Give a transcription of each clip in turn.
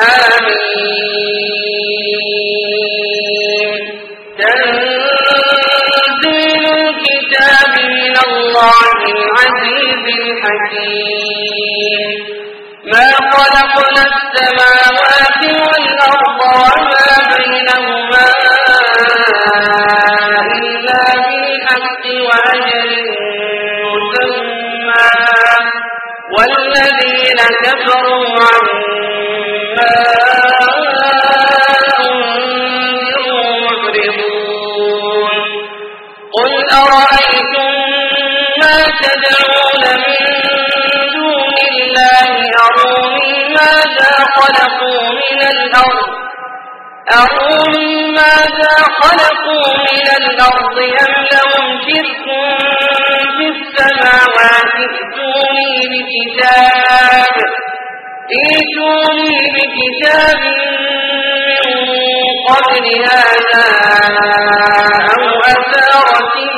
حميم تنزيل العزيز الحكيم. ما خلقنا السماوات أرأيتم ما تدعون من دون الله أروني ماذا خلقوا من الأرض؟ أروني ماذا خلقوا من الأرض؟ أم لهم شرك في السماوات؟ ائتوني بكتاب ائتوني بكتاب من قبل هذا أو أثارة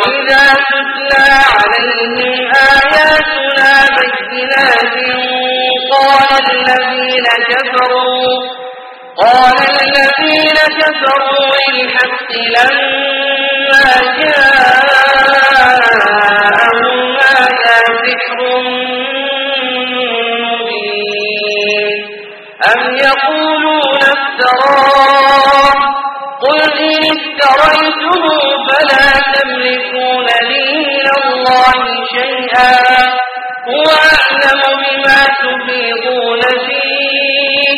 وإذا تتلى عليهم آياتنا بينات قال الذين كفروا قال الذين كفروا للحق لما جاءهم هذا سحر مبين أم يقولون افتراه قل إن افتريته فلا تملكون لي من الله شيئا. هو أعلم بما تفيضون فيه.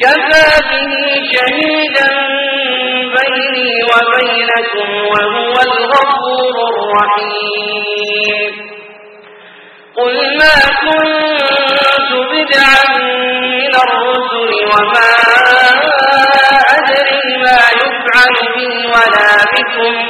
كفى به شهيدا بيني وبينكم وهو الغفور الرحيم. قل ما كنت بدعا من الرسل وما أدري ما يفعل بي ولا بكم.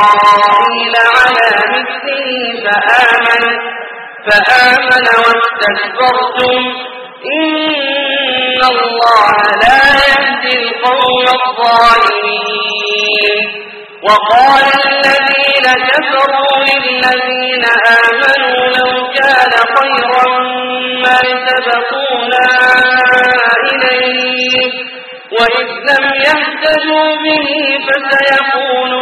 على مثله فآمن فآمن واستكبرتم. إن الله لا يهدي القوم الظالمين. وقال الذين كفروا للذين آمنوا لو كان خيرا ما سبقونا إليه. وإذ لم يهتدوا به فسيقولون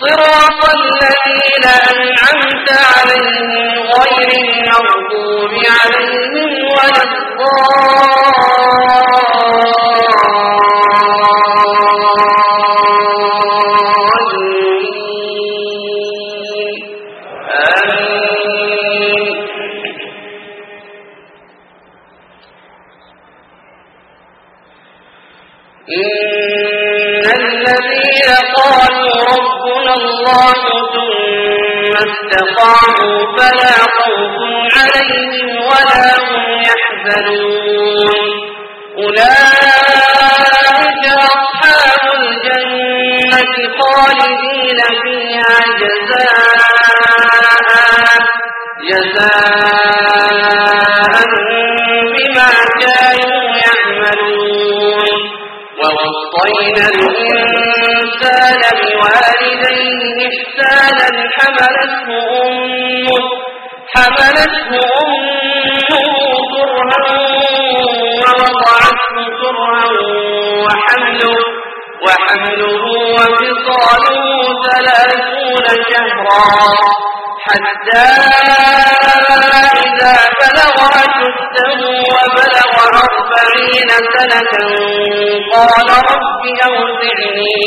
صراط الذين أنعمت عليهم غير المغضوب عليهم ولا آمين. إن الذين قالوا الله ثم فلا خوف عليهم ولا هم يحزنون أولئك أصحاب الجنة خالدين فيها جزاء جزاء بما كانوا يعملون ووصينا الإنسان إحسانا حملته أمه حملته أمه كرها ووضعته كرها وحمله وحمله وفصاله ثلاثون شهرا حتى إذا بلغ أشده وبلغ أربعين سنة قال رب أوزعني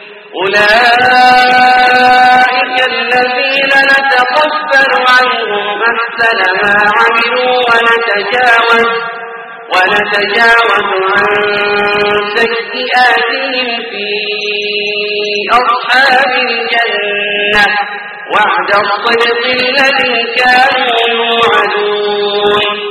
أولئك الذين نتقبل عنهم أحسن ما عملوا ونتجاوز ونتجاوز عن سيئاتهم في أصحاب الجنة. وعد الصدق الذي كانوا يوعدون.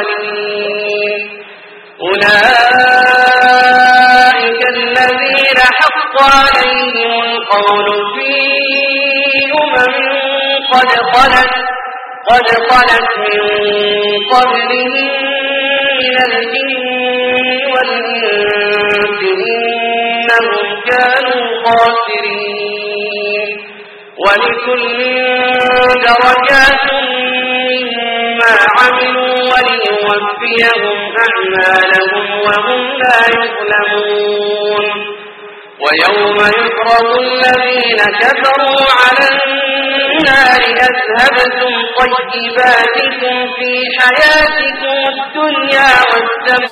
الأولين أولئك الذين حق عليهم القول في أمم قد خلت قد خلت من قبلهم من الجن والإنس. إنهم كانوا خاسرين. ولكل درجات وليوفيهم أعمالهم وهم لا يظلمون. ويوم يفرض الذين كفروا على النار أذهبتم طيباتكم في حياتكم الدنيا والسماء